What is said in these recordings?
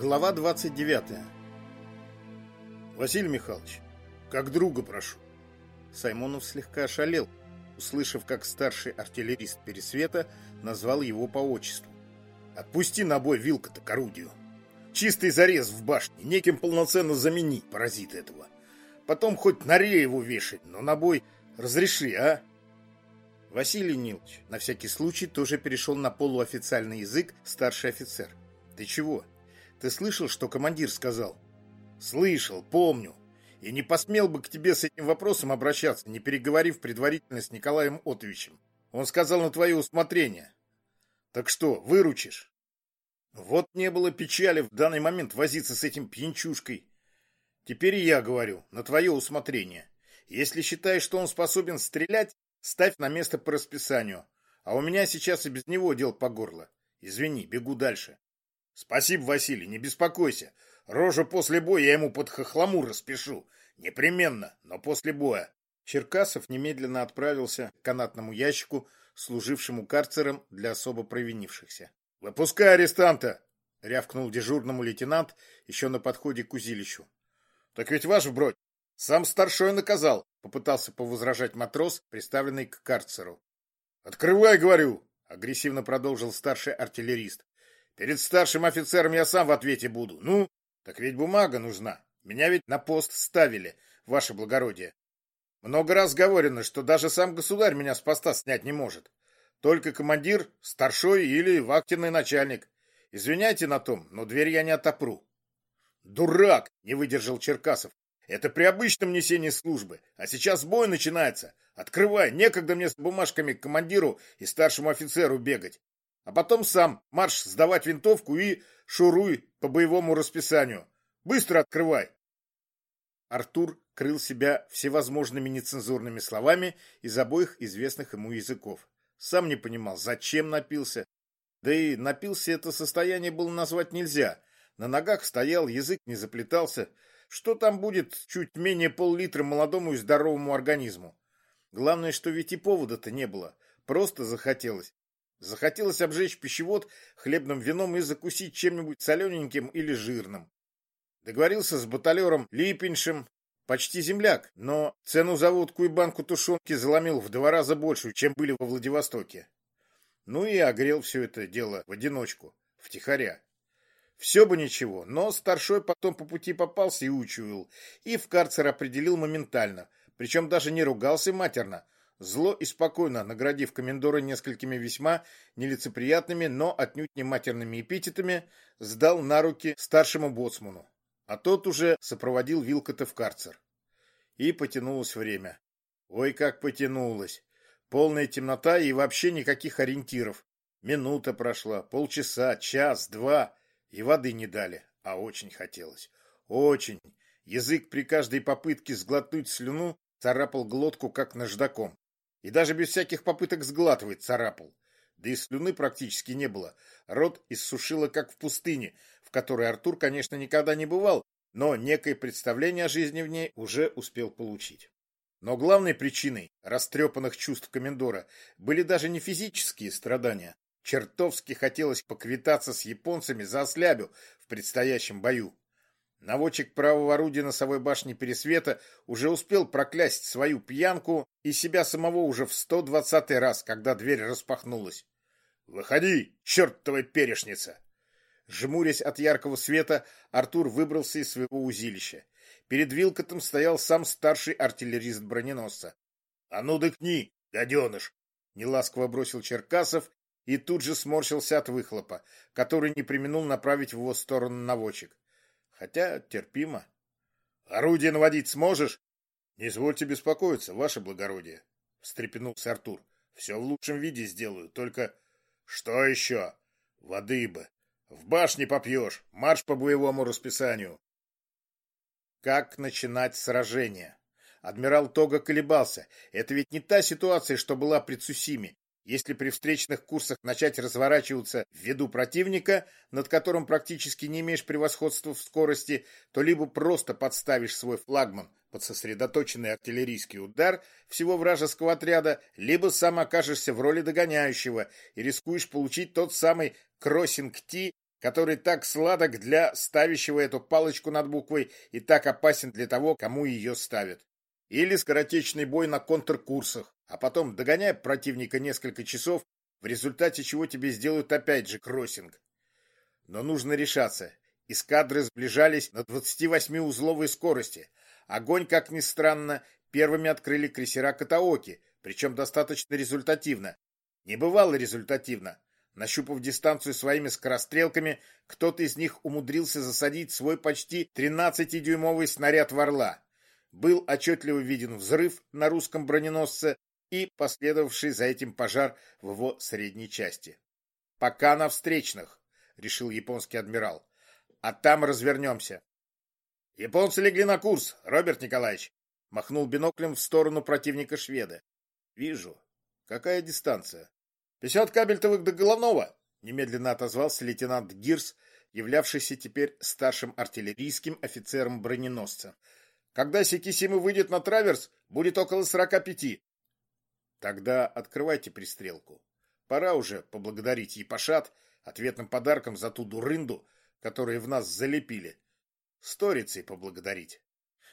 Глава 29. Василий Михайлович, как друга прошу. Саймонов слегка ошалел, услышав, как старший артиллерист Пересвета назвал его по отчеству. Отпусти на бой вилка-то к орудию. Чистый зарез в башне, неким полноценно замени паразит этого. Потом хоть на его вешать, но на бой разреши, а? Василий Нилович на всякий случай тоже перешел на полуофициальный язык старший офицер. Ты чего? Ты слышал, что командир сказал? Слышал, помню. И не посмел бы к тебе с этим вопросом обращаться, не переговорив предварительно с Николаем Отовичем. Он сказал на твое усмотрение. Так что, выручишь? Вот не было печали в данный момент возиться с этим пьянчушкой. Теперь и я говорю, на твое усмотрение. Если считаешь, что он способен стрелять, ставь на место по расписанию. А у меня сейчас и без него дел по горло. Извини, бегу дальше. Спасибо, Василий, не беспокойся. Рожу после боя я ему под хохлому распишу. Непременно, но после боя. Черкасов немедленно отправился к канатному ящику, служившему карцером для особо провинившихся. «Выпускай арестанта!» — рявкнул дежурному лейтенант еще на подходе к узилищу. «Так ведь ваш бродь сам старшой наказал», — попытался повозражать матрос, приставленный к карцеру. «Открывай, говорю!» — агрессивно продолжил старший артиллерист. Перед старшим офицером я сам в ответе буду. Ну, так ведь бумага нужна. Меня ведь на пост ставили, ваше благородие. Много раз говорено, что даже сам государь меня с поста снять не может. Только командир, старшой или вахтенный начальник. Извиняйте на том, но дверь я не отопру. Дурак, не выдержал Черкасов. Это при обычном несении службы. А сейчас бой начинается. Открывай, некогда мне с бумажками к командиру и старшему офицеру бегать. А потом сам марш сдавать винтовку и шуруй по боевому расписанию. Быстро открывай. Артур крыл себя всевозможными нецензурными словами из обоих известных ему языков. Сам не понимал, зачем напился. Да и напился это состояние было назвать нельзя. На ногах стоял, язык не заплетался. Что там будет чуть менее пол-литра молодому и здоровому организму? Главное, что ведь и повода-то не было. Просто захотелось. Захотелось обжечь пищевод хлебным вином и закусить чем-нибудь солененьким или жирным. Договорился с баталером Липиншем, почти земляк, но цену за водку и банку тушенки заломил в два раза больше, чем были во Владивостоке. Ну и огрел все это дело в одиночку, втихаря. Все бы ничего, но старшой потом по пути попался и учуял, и в карцер определил моментально, причем даже не ругался матерно, Зло и спокойно, наградив комендора несколькими весьма нелицеприятными, но отнюдь не матерными эпитетами, сдал на руки старшему боцману, а тот уже сопроводил Вилкота в карцер. И потянулось время. Ой, как потянулось! Полная темнота и вообще никаких ориентиров. Минута прошла, полчаса, час, два, и воды не дали, а очень хотелось. Очень. Язык при каждой попытке сглотнуть слюну царапал глотку, как наждаком. И даже без всяких попыток сглатывать царапал. Да и слюны практически не было. Рот иссушило, как в пустыне, в которой Артур, конечно, никогда не бывал, но некое представление о жизни в ней уже успел получить. Но главной причиной растрепанных чувств комендора были даже не физические страдания. Чертовски хотелось поквитаться с японцами за ослябю в предстоящем бою. Наводчик правого орудия носовой башни Пересвета уже успел проклясть свою пьянку и себя самого уже в сто двадцатый раз, когда дверь распахнулась. «Выходи, чертова перешница!» Жмурясь от яркого света, Артур выбрался из своего узилища. Перед Вилкотом стоял сам старший артиллерист броненосца. «А ну дыхни, гаденыш!» — неласково бросил Черкасов и тут же сморщился от выхлопа, который не применул направить в его сторону наводчик. Хотя терпимо. Орудие наводить сможешь? Не извольте беспокоиться, ваше благородие, встрепенулся Артур. Все в лучшем виде сделаю, только... Что еще? Воды бы. В башне попьешь. Марш по боевому расписанию. Как начинать сражение? Адмирал Тога колебался. Это ведь не та ситуация, что была при Цусиме. Если при встречных курсах начать разворачиваться в виду противника, над которым практически не имеешь превосходства в скорости, то либо просто подставишь свой флагман под сосредоточенный артиллерийский удар всего вражеского отряда, либо сам окажешься в роли догоняющего и рискуешь получить тот самый кроссинг-ти который так сладок для ставящего эту палочку над буквой и так опасен для того, кому ее ставят. Или скоротечный бой на контркурсах, а потом догоняя противника несколько часов, в результате чего тебе сделают опять же кроссинг. Но нужно решаться. Эскадры сближались на 28-узловой скорости. Огонь, как ни странно, первыми открыли крейсера Катаоки, причем достаточно результативно. Не бывало результативно. Нащупав дистанцию своими скорострелками, кто-то из них умудрился засадить свой почти 13-дюймовый снаряд в «Орла». Был отчетливо виден взрыв на русском броненосце и последовавший за этим пожар в его средней части. «Пока на встречных», — решил японский адмирал. «А там развернемся». «Японцы легли на курс, Роберт Николаевич», — махнул биноклем в сторону противника шведа. «Вижу. Какая дистанция?» «Пятьдесят кабельтовых до головного!» — немедленно отозвался лейтенант Гирс, являвшийся теперь старшим артиллерийским офицером броненосца. «Когда Сикисима выйдет на траверс, будет около сорока пяти». «Тогда открывайте пристрелку. Пора уже поблагодарить Епашат ответным подарком за ту дурынду, которую в нас залепили. Сторицей поблагодарить».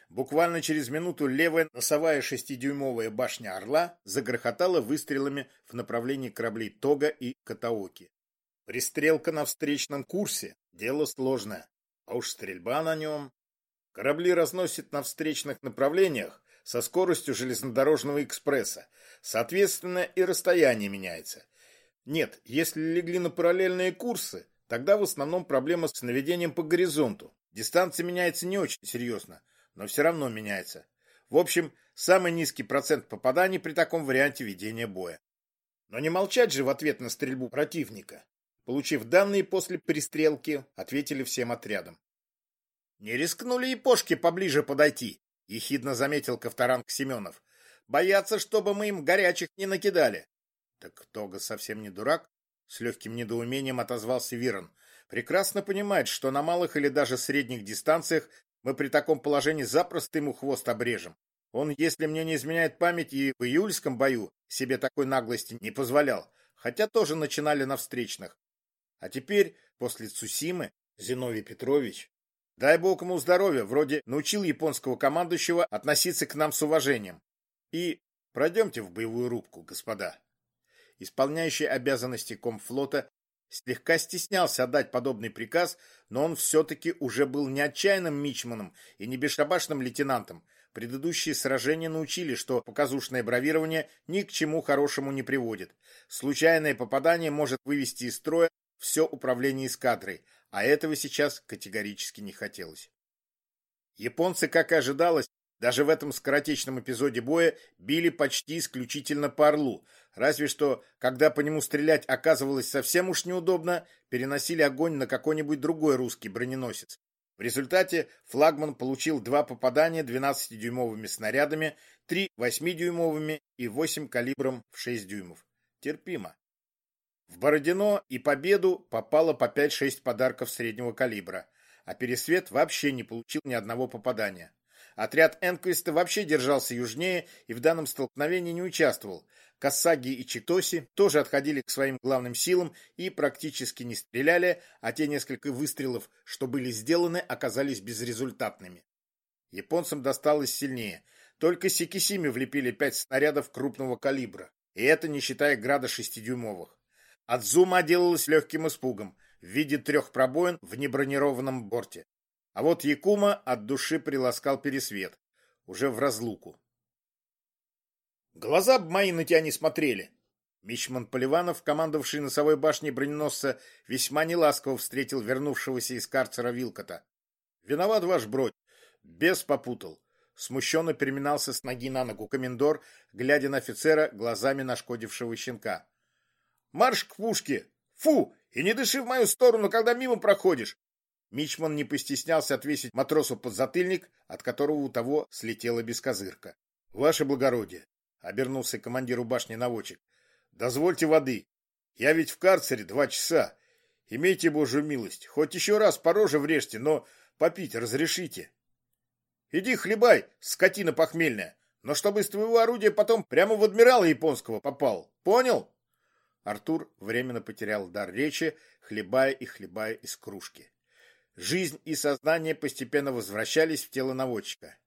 Буквально через минуту левая носовая шестидюймовая башня «Орла» загрохотала выстрелами в направлении кораблей «Тога» и «Катаоки». Пристрелка на встречном курсе – дело сложное, а уж стрельба на нем. Корабли разносят на встречных направлениях со скоростью железнодорожного экспресса, соответственно и расстояние меняется. Нет, если легли на параллельные курсы, тогда в основном проблема с наведением по горизонту. Дистанция меняется не очень серьезно – но все равно меняется. В общем, самый низкий процент попаданий при таком варианте ведения боя. Но не молчать же в ответ на стрельбу противника. Получив данные после перестрелки, ответили всем отрядом. «Не рискнули и пошки поближе подойти», — ехидно заметил Ковторанг Семенов. «Боятся, чтобы мы им горячих не накидали». «Так Тога совсем не дурак?» — с легким недоумением отозвался Вирон. «Прекрасно понимает, что на малых или даже средних дистанциях мы при таком положении запросто ему хвост обрежем. Он, если мне не изменяет память, и в июльском бою себе такой наглости не позволял, хотя тоже начинали на встречных. А теперь, после Цусимы, Зиновий Петрович, дай бог ему здоровья, вроде научил японского командующего относиться к нам с уважением. И пройдемте в боевую рубку, господа. Исполняющий обязанности комфлота Слегка стеснялся отдать подобный приказ, но он все-таки уже был не отчаянным мичманом и не бесшабашным лейтенантом. Предыдущие сражения научили, что показушное бравирование ни к чему хорошему не приводит. Случайное попадание может вывести из строя все управление эскадрой, а этого сейчас категорически не хотелось. Японцы, как и ожидалось, даже в этом скоротечном эпизоде боя били почти исключительно по орлу, разве что, когда по нему стрелять оказывалось совсем уж неудобно, переносили огонь на какой-нибудь другой русский броненосец. В результате флагман получил два попадания 12-дюймовыми снарядами, три 8-дюймовыми и 8 калибром в 6 дюймов. Терпимо. В Бородино и Победу попало по 5-6 подарков среднего калибра, а Пересвет вообще не получил ни одного попадания. Отряд Энквиста вообще держался южнее и в данном столкновении не участвовал. Кассаги и Читоси тоже отходили к своим главным силам и практически не стреляли, а те несколько выстрелов, что были сделаны, оказались безрезультатными. Японцам досталось сильнее. Только Сикисими влепили пять снарядов крупного калибра, и это не считая града шестидюймовых. Адзума отделалась легким испугом в виде трех пробоин в небронированном борте. А вот Якума от души приласкал пересвет, уже в разлуку. Глаза б мои на тебя не смотрели. Мичман Поливанов, командовавший носовой башней броненосца, весьма неласково встретил вернувшегося из карцера Вилкота. Виноват ваш бродь. Бес попутал. Смущенно переминался с ноги на ногу комендор, глядя на офицера глазами нашкодившего щенка. «Марш к пушке! Фу! И не дыши в мою сторону, когда мимо проходишь! Мичман не постеснялся отвесить матросу подзатыльник, от которого у того слетела бескозырка. — Ваше благородие, — обернулся командиру башни наводчик, — дозвольте воды. Я ведь в карцере два часа. Имейте божью милость, хоть еще раз по роже врежьте, но попить разрешите. — Иди хлебай, скотина похмельная, но чтобы из твоего орудия потом прямо в адмирала японского попал. Понял? — Артур временно потерял дар речи, хлебая и хлебая из кружки. Жизнь и сознание постепенно возвращались в тело наводчика.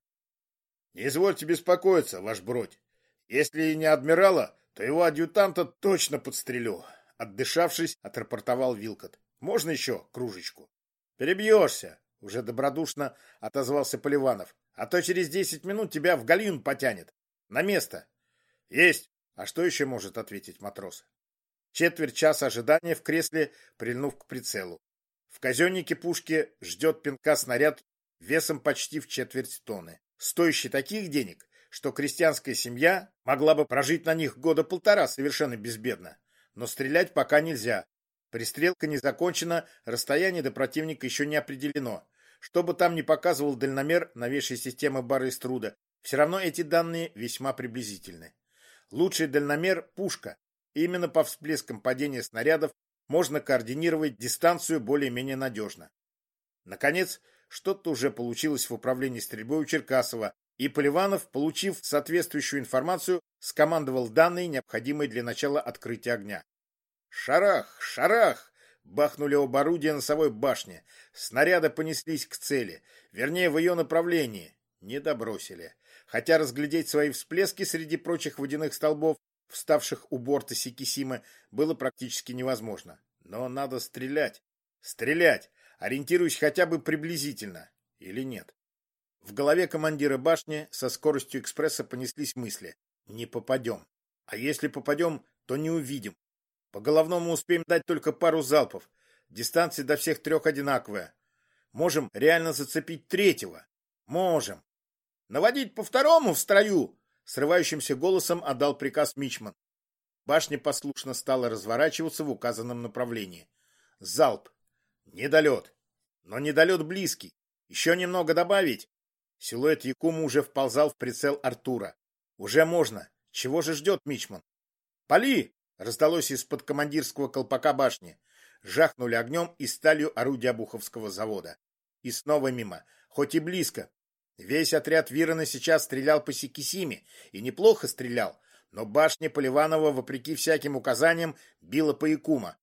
— Не извольте беспокоиться, ваш бродь. Если и не адмирала, то его адъютанта точно подстрелю. Отдышавшись, отрапортовал Вилкот. — Можно еще кружечку? — Перебьешься, — уже добродушно отозвался Поливанов. — А то через десять минут тебя в гальюн потянет. На место. — Есть. А что еще может ответить матрос? Четверть часа ожидания в кресле, прильнув к прицелу. В казеннике пушки ждет пинка снаряд весом почти в четверть тонны, стоящий таких денег, что крестьянская семья могла бы прожить на них года полтора совершенно безбедно. Но стрелять пока нельзя. Пристрелка не закончена, расстояние до противника еще не определено. Что бы там ни показывал дальномер новейшей системы Бара и Струда, все равно эти данные весьма приблизительны. Лучший дальномер – пушка, Именно по всплескам падения снарядов можно координировать дистанцию более-менее надежно. Наконец, что-то уже получилось в управлении стрельбой у Черкасова, и Поливанов, получив соответствующую информацию, скомандовал данные, необходимые для начала открытия огня. «Шарах! Шарах!» Бахнули оба орудия носовой башни. Снаряды понеслись к цели, вернее, в ее направлении. Не добросили. Хотя разглядеть свои всплески среди прочих водяных столбов вставших у борта Сикисимы, было практически невозможно. Но надо стрелять. Стрелять, ориентируясь хотя бы приблизительно. Или нет? В голове командира башни со скоростью экспресса понеслись мысли. Не попадем. А если попадем, то не увидим. По головному успеем дать только пару залпов. Дистанция до всех трех одинаковая. Можем реально зацепить третьего. Можем. Наводить по второму в строю, Срывающимся голосом отдал приказ Мичман. Башня послушно стала разворачиваться в указанном направлении. Залп. Недолет. Но недолет близкий. Еще немного добавить. Силуэт Якума уже вползал в прицел Артура. Уже можно. Чего же ждет Мичман? «Пали!» — раздалось из-под командирского колпака башни. Жахнули огнем и сталью орудия Буховского завода. И снова мимо, хоть и близко, Весь отряд Вирона сейчас стрелял по Сикисиме, и неплохо стрелял, но башня Поливанова, вопреки всяким указаниям, била по Якума.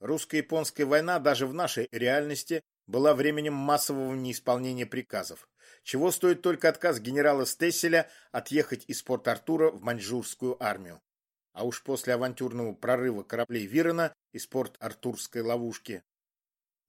Русско-японская война даже в нашей реальности была временем массового неисполнения приказов. Чего стоит только отказ генерала Стесселя отъехать из Порт-Артура в маньчжурскую армию. А уж после авантюрного прорыва кораблей Вирона из Порт-Артурской ловушки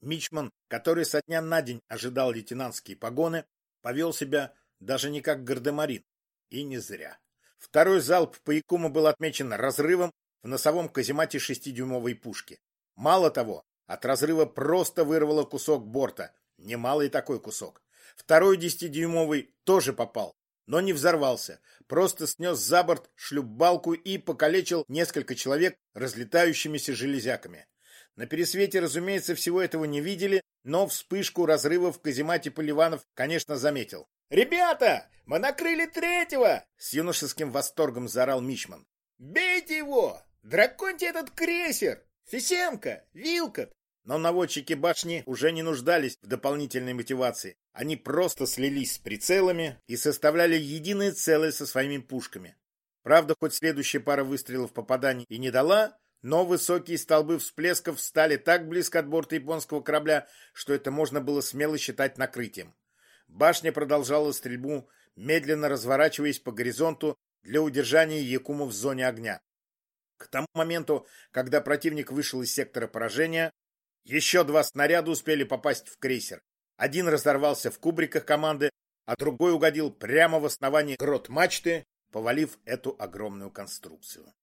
Мичман, который со дня на день ожидал лейтенантские погоны, повел себя даже не как гардемарин. И не зря. Второй залп по Якуму был отмечен разрывом в носовом каземате шестидюймовой пушки. Мало того, от разрыва просто вырвало кусок борта. Немалый такой кусок. Второй десятидюймовый тоже попал, но не взорвался. Просто снес за борт шлюпбалку и покалечил несколько человек разлетающимися железяками. На пересвете, разумеется, всего этого не видели, но вспышку разрыва в каземате Поливанов, конечно, заметил. «Ребята, мы накрыли третьего!» С юношеским восторгом заорал Мичман. «Бейте его! Драконьте этот крейсер! Фисенко! Вилкот!» Но наводчики башни уже не нуждались в дополнительной мотивации. Они просто слились с прицелами и составляли единое целое со своими пушками. Правда, хоть следующая пара выстрелов попаданий и не дала, но высокие столбы всплесков стали так близко от борта японского корабля, что это можно было смело считать накрытием. Башня продолжала стрельбу, медленно разворачиваясь по горизонту для удержания Якума в зоне огня. К тому моменту, когда противник вышел из сектора поражения, еще два снаряда успели попасть в крейсер. Один разорвался в кубриках команды, а другой угодил прямо в основание грот мачты, повалив эту огромную конструкцию.